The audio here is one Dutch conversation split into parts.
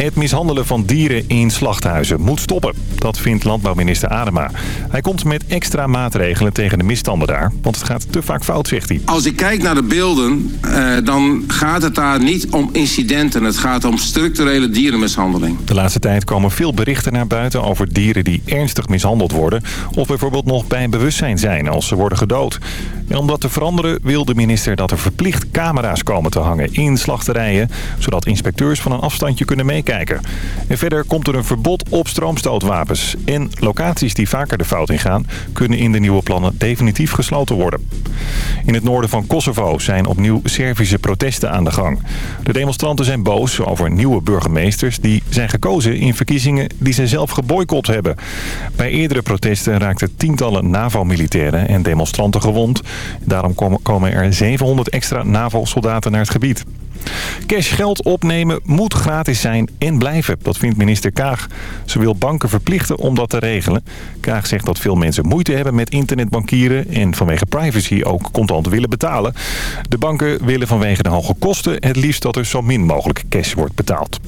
Het mishandelen van dieren in slachthuizen moet stoppen. Dat vindt landbouwminister Adema. Hij komt met extra maatregelen tegen de misstanden daar. Want het gaat te vaak fout, zegt hij. Als ik kijk naar de beelden, eh, dan gaat het daar niet om incidenten. Het gaat om structurele dierenmishandeling. De laatste tijd komen veel berichten naar buiten over dieren die ernstig mishandeld worden. Of bijvoorbeeld nog bij bewustzijn zijn als ze worden gedood. En om dat te veranderen wil de minister dat er verplicht camera's komen te hangen in slachterijen. Zodat inspecteurs van een afstandje kunnen meekijken. En verder komt er een verbod op stroomstootwapens. En locaties die vaker de fout ingaan... kunnen in de nieuwe plannen definitief gesloten worden. In het noorden van Kosovo zijn opnieuw Servische protesten aan de gang. De demonstranten zijn boos over nieuwe burgemeesters... die zijn gekozen in verkiezingen die ze zelf geboycott hebben. Bij eerdere protesten raakten tientallen NAVO-militairen en demonstranten gewond. Daarom komen er 700 extra NAVO-soldaten naar het gebied. Cashgeld opnemen moet gratis zijn en blijven. Dat vindt minister Kaag. Ze wil banken verplichten om dat te regelen. Kaag zegt dat veel mensen moeite hebben met internetbankieren... en vanwege privacy ook contant willen betalen. De banken willen vanwege de hoge kosten het liefst dat er zo min mogelijk cash wordt betaald.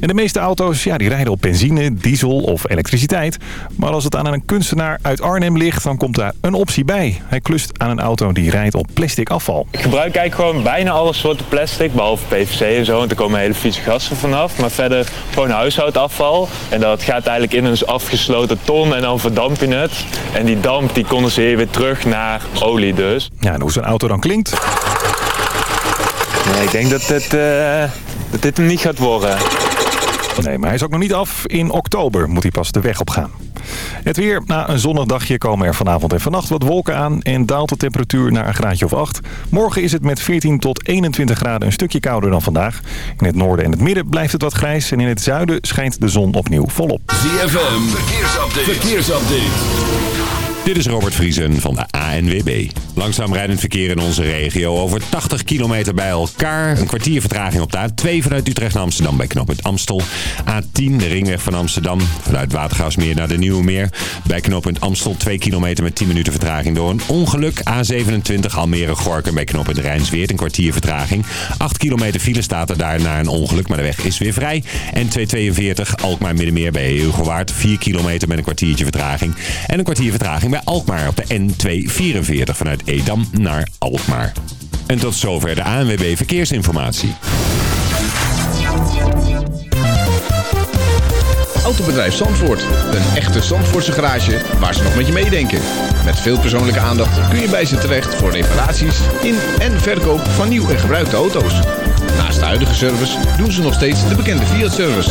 En de meeste auto's ja, die rijden op benzine, diesel of elektriciteit. Maar als het aan een kunstenaar uit Arnhem ligt, dan komt daar een optie bij. Hij klust aan een auto die rijdt op plastic afval. Ik gebruik eigenlijk gewoon bijna alle soorten plastic, behalve PVC en zo. Want er komen hele vieze gassen vanaf. Maar verder gewoon huishoudafval. En dat gaat eigenlijk in een afgesloten ton en dan verdamp je het. En die damp die condenseer je weer terug naar olie dus. Ja, en hoe zo'n auto dan klinkt? Nee, ik denk dat het... Uh dat dit hem niet gaat worden. Nee, maar hij is ook nog niet af. In oktober moet hij pas de weg op gaan. Het weer. Na een zonnig dagje komen er vanavond en vannacht wat wolken aan... en daalt de temperatuur naar een graadje of 8. Morgen is het met 14 tot 21 graden een stukje kouder dan vandaag. In het noorden en het midden blijft het wat grijs... en in het zuiden schijnt de zon opnieuw volop. ZFM, verkeersupdate. verkeersupdate. Dit is Robert Vriesen van de ANWB. Langzaam rijdend verkeer in onze regio over 80 kilometer bij elkaar. Een kwartier vertraging op de A2 vanuit Utrecht naar Amsterdam bij knooppunt Amstel. A10, de ringweg van Amsterdam. Vanuit Watergaasmeer naar de Nieuwe Meer. Bij knooppunt Amstel 2 kilometer met 10 minuten vertraging door een ongeluk. A27 Almere-Gorken bij knooppunt Rijnsweert. Een kwartier vertraging. 8 kilometer file staat er daar naar een ongeluk, maar de weg is weer vrij. En 242 Alkmaar-Middenmeer bij Heelgewaard. 4 kilometer met een kwartiertje vertraging. En een kwartier vertraging bij Alkmaar op de N244 vanuit Edam naar Alkmaar. En tot zover de ANWB Verkeersinformatie. Autobedrijf Zandvoort. Een echte Zandvoortse garage waar ze nog met je meedenken. Met veel persoonlijke aandacht kun je bij ze terecht voor reparaties in en verkoop van nieuw en gebruikte auto's. Naast de huidige service doen ze nog steeds de bekende Fiat-service.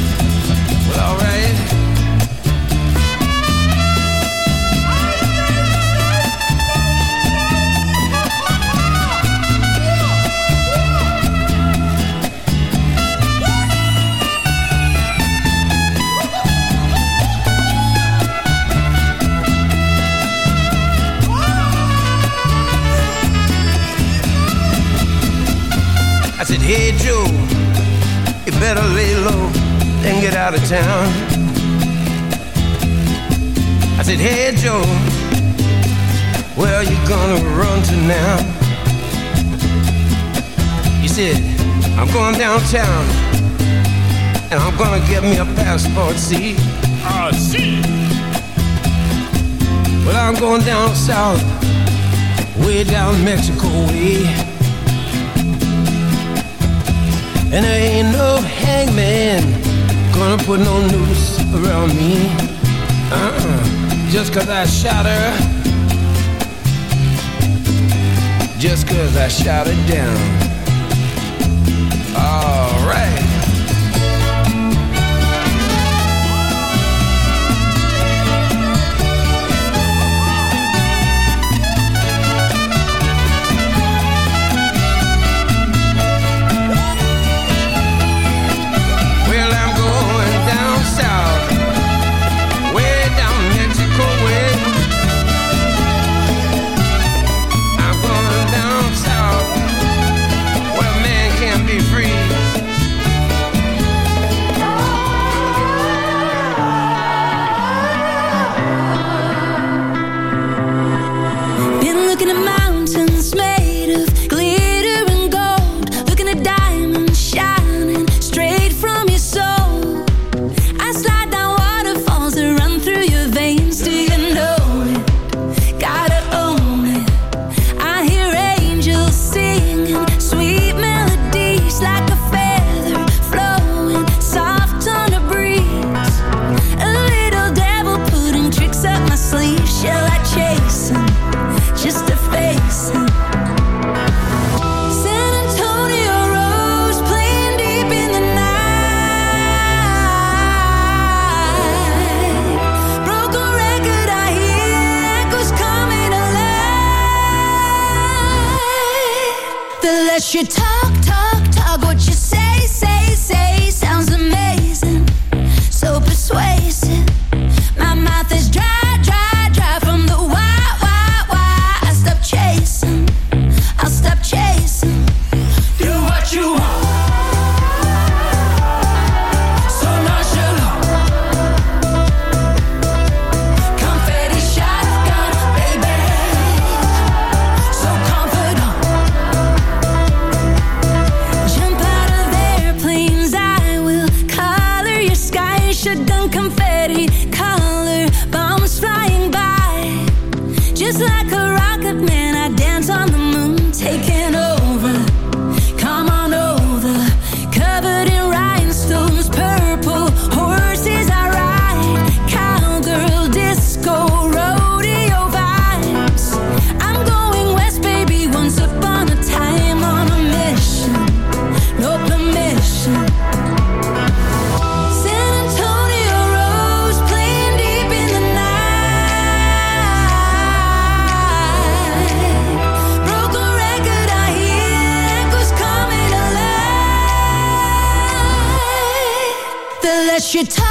I'm going downtown, and I'm gonna get me a passport, see? Ah, uh, see. Well, I'm going down south, way down Mexico way. And there ain't no hangman gonna put no noose around me. Uh-uh, just cause I shot her. Just cause I shot her down. Every time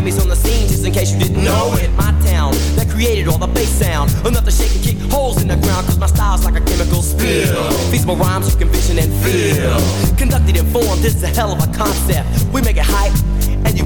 Miami's on the scene, just in case you didn't know it. My town that created all the bass sound. Enough to shake and kick holes in the ground, cause my style's like a chemical spill. Feasible rhymes you can vision and feel. Conducted in form, this is a hell of a concept. We make it hype.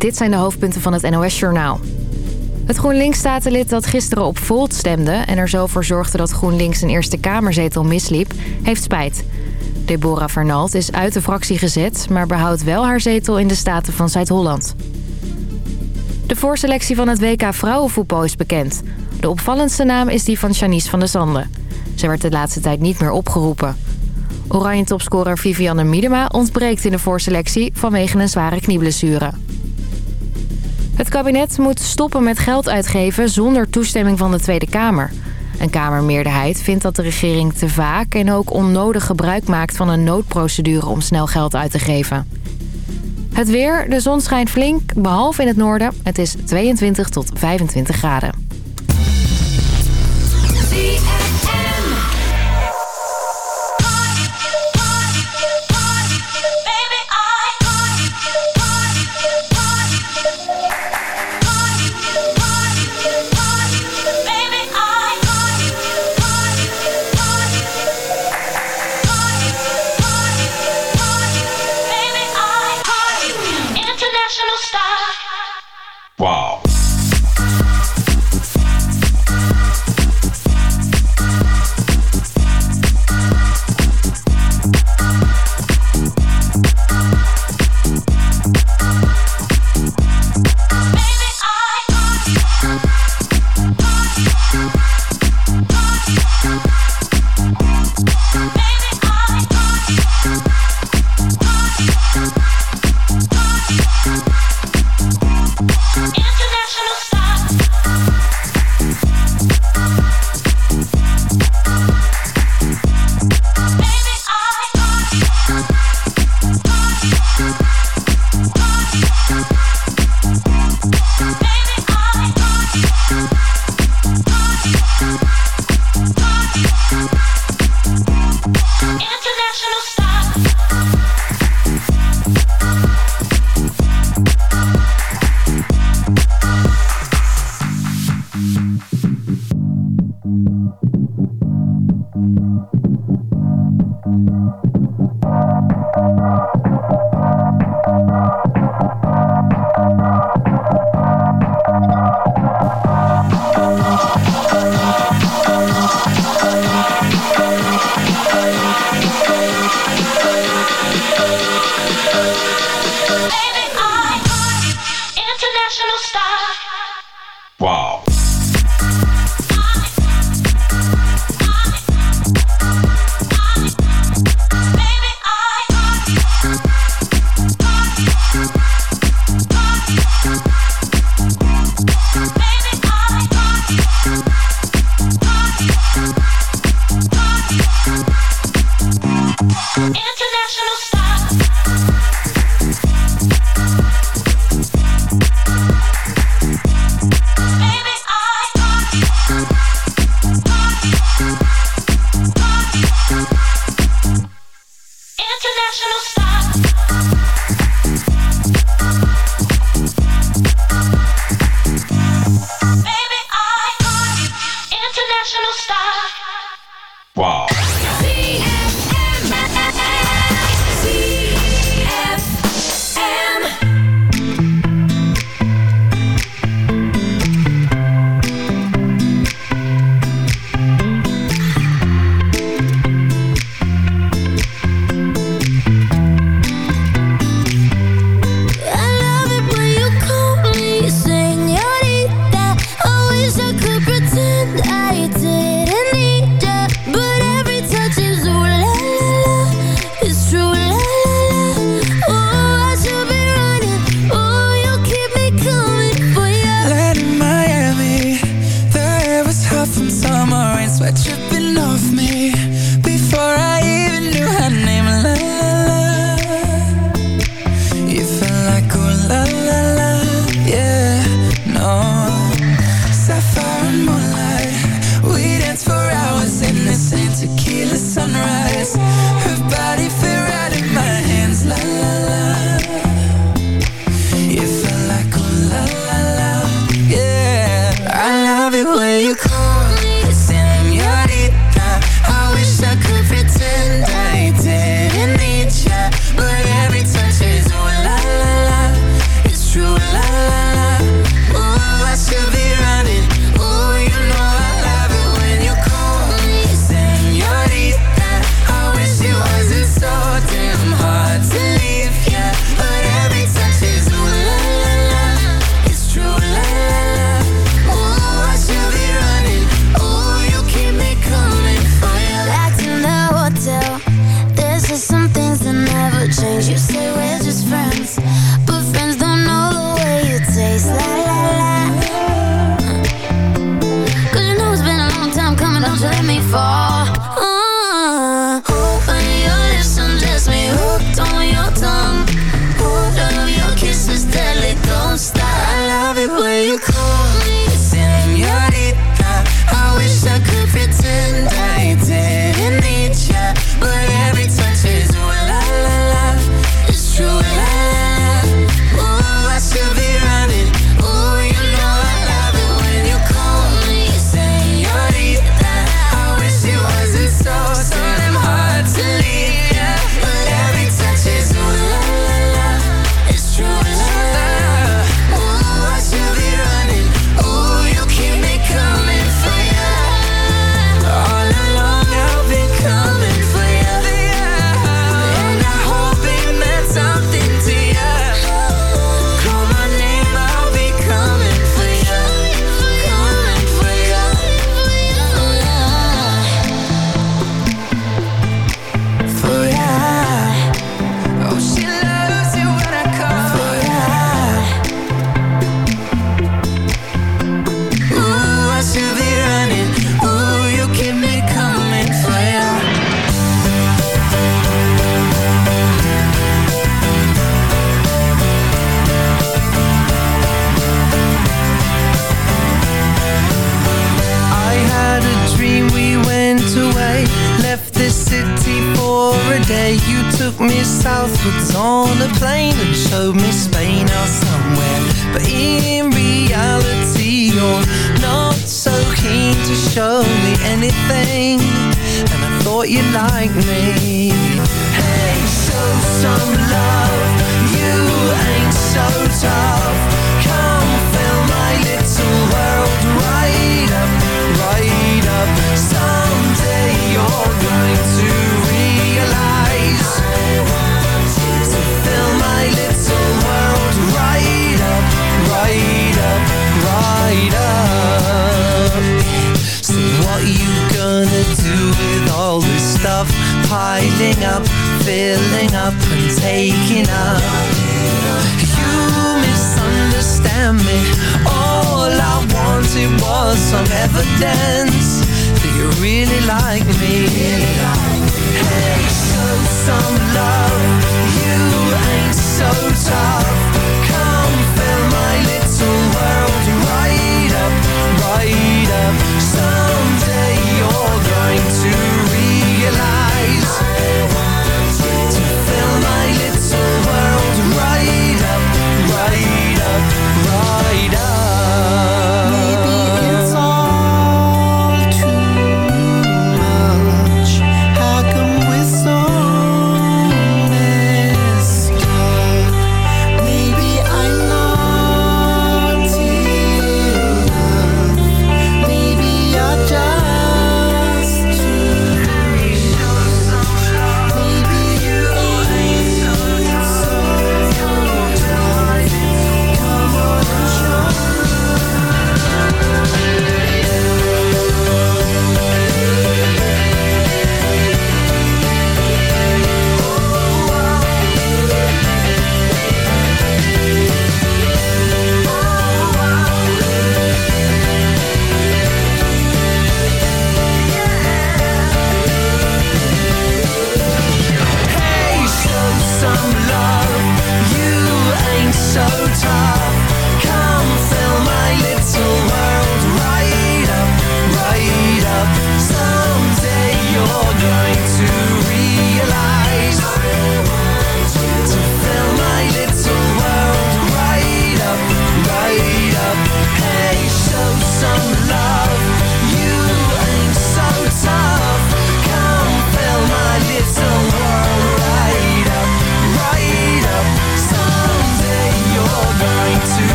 Dit zijn de hoofdpunten van het NOS-journaal. Het GroenLinks-statenlid dat gisteren op Volt stemde... en er zo voor zorgde dat GroenLinks een Eerste Kamerzetel misliep, heeft spijt. Deborah Fernald is uit de fractie gezet... maar behoudt wel haar zetel in de Staten van Zuid-Holland. De voorselectie van het WK Vrouwenvoetbal is bekend. De opvallendste naam is die van Janice van der Zanden. Ze werd de laatste tijd niet meer opgeroepen. Oranje topscorer Vivianne Miedema ontbreekt in de voorselectie vanwege een zware knieblessure. Het kabinet moet stoppen met geld uitgeven zonder toestemming van de Tweede Kamer. Een Kamermeerderheid vindt dat de regering te vaak en ook onnodig gebruik maakt van een noodprocedure om snel geld uit te geven. Het weer, de zon schijnt flink, behalve in het noorden. Het is 22 tot 25 graden.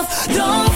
Don't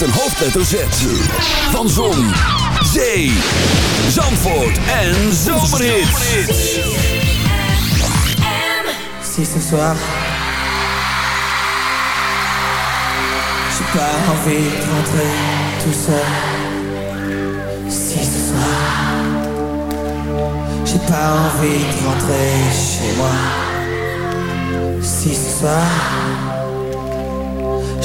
met een hoofdletter Z. Van Zon, Zee, Zandvoort en Zomerhits. Si ce soir, j'ai pas envie de rentrer tout seul. Si ce soir, j'ai pas envie de rentrer chez moi. Si ce soir...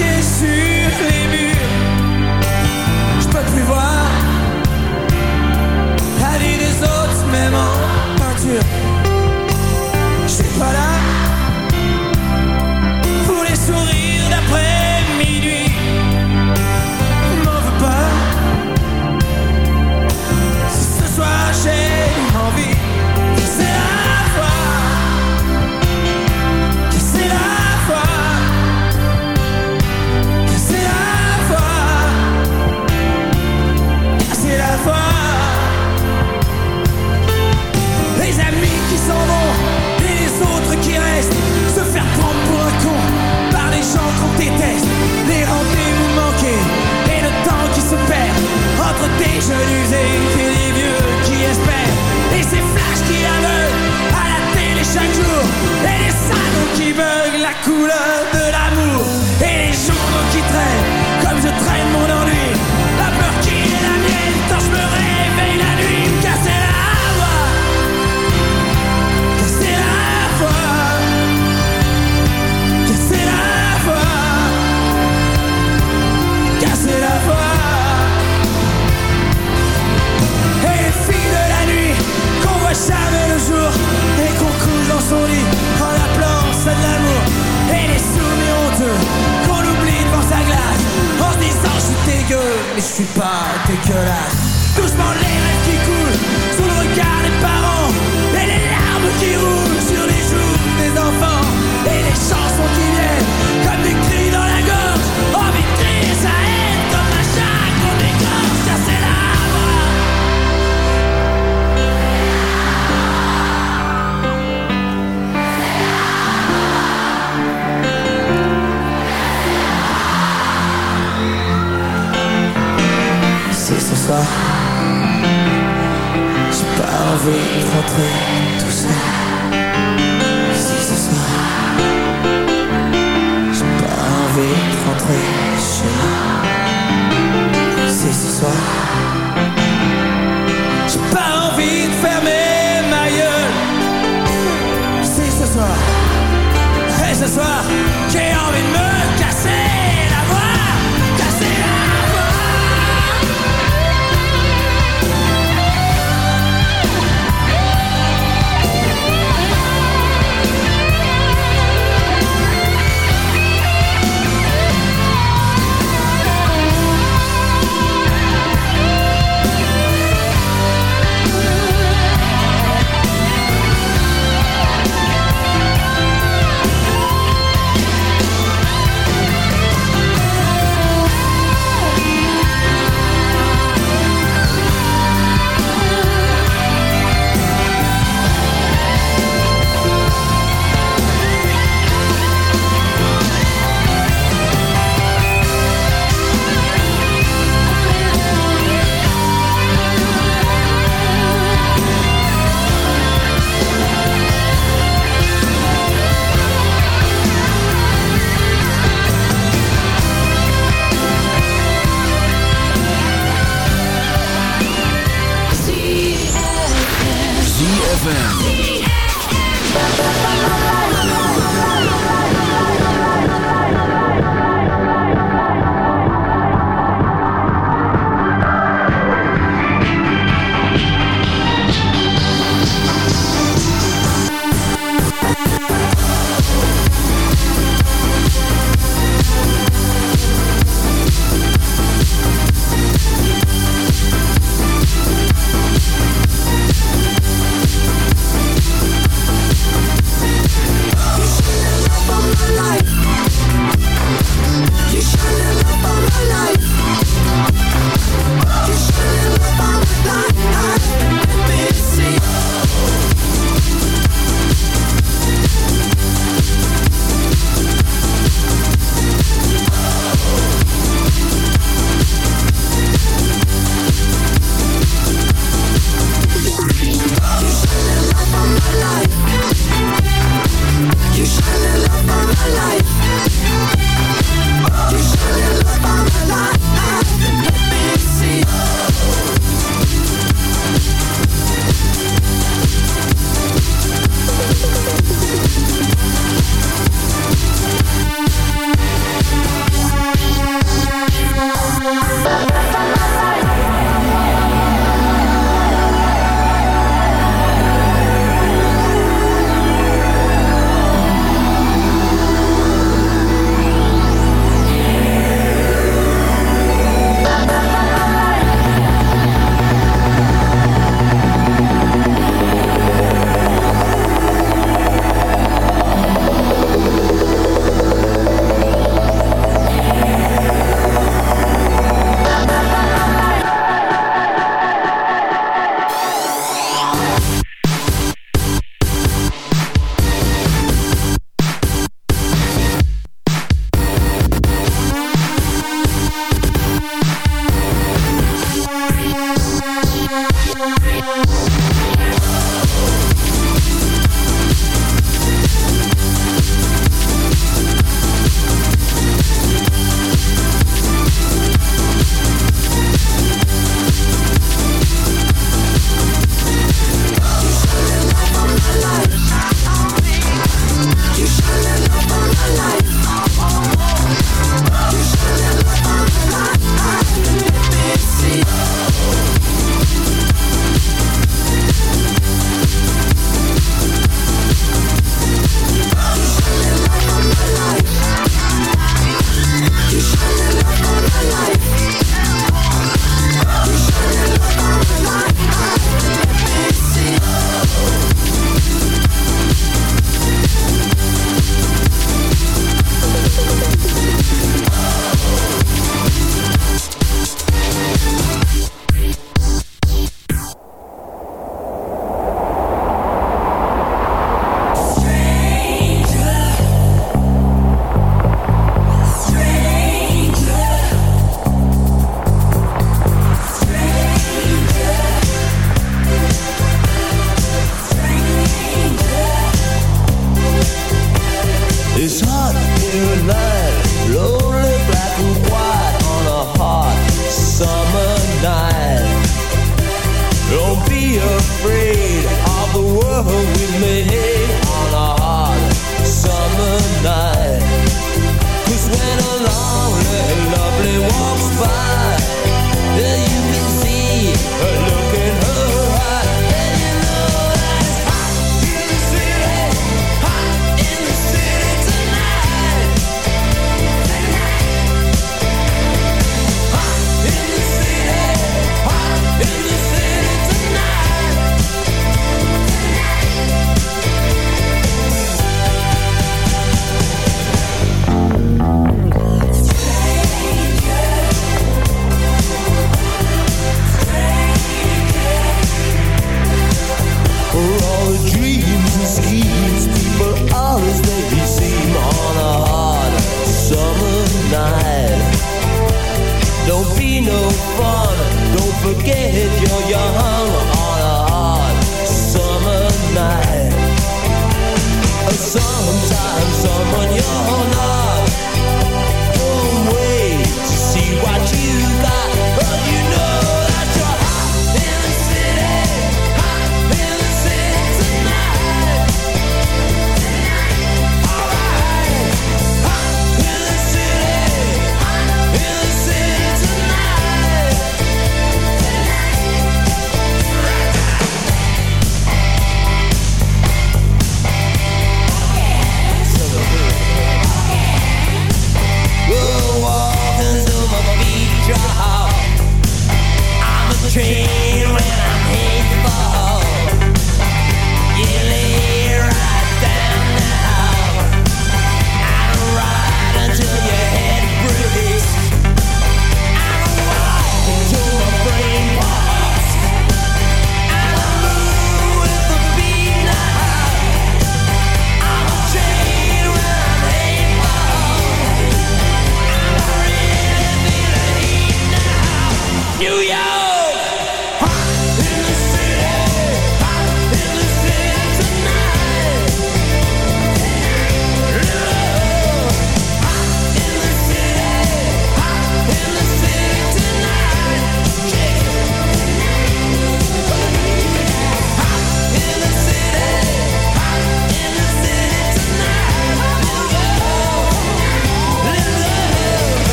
bloqué sur les murs. Je plus voir la vie des autres, même en peinture. Je suis pas là. entre tes jeunes et les vieux qui espèrent. Et ces flashs qui aveuglent à la télé chaque jour. Et les salons qui veulent la couleur de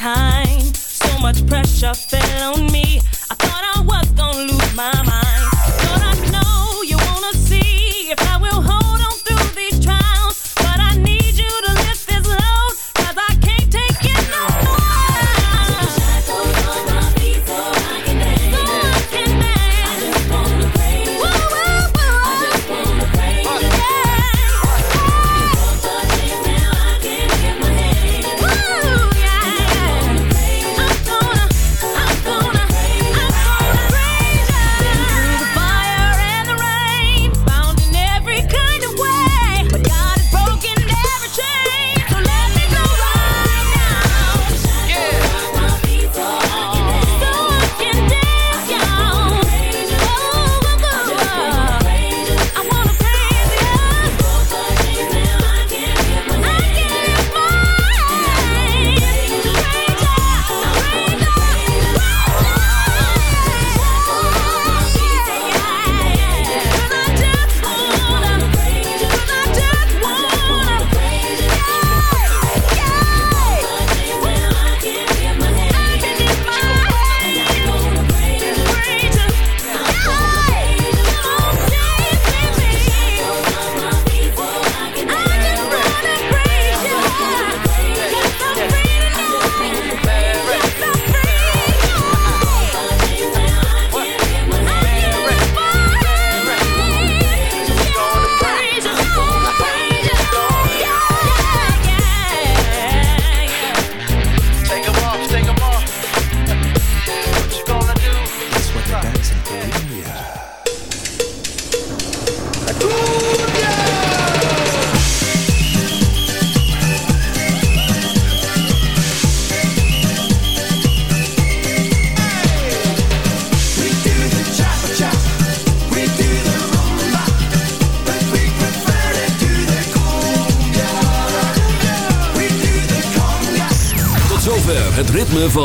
time. So much pressure fell on me.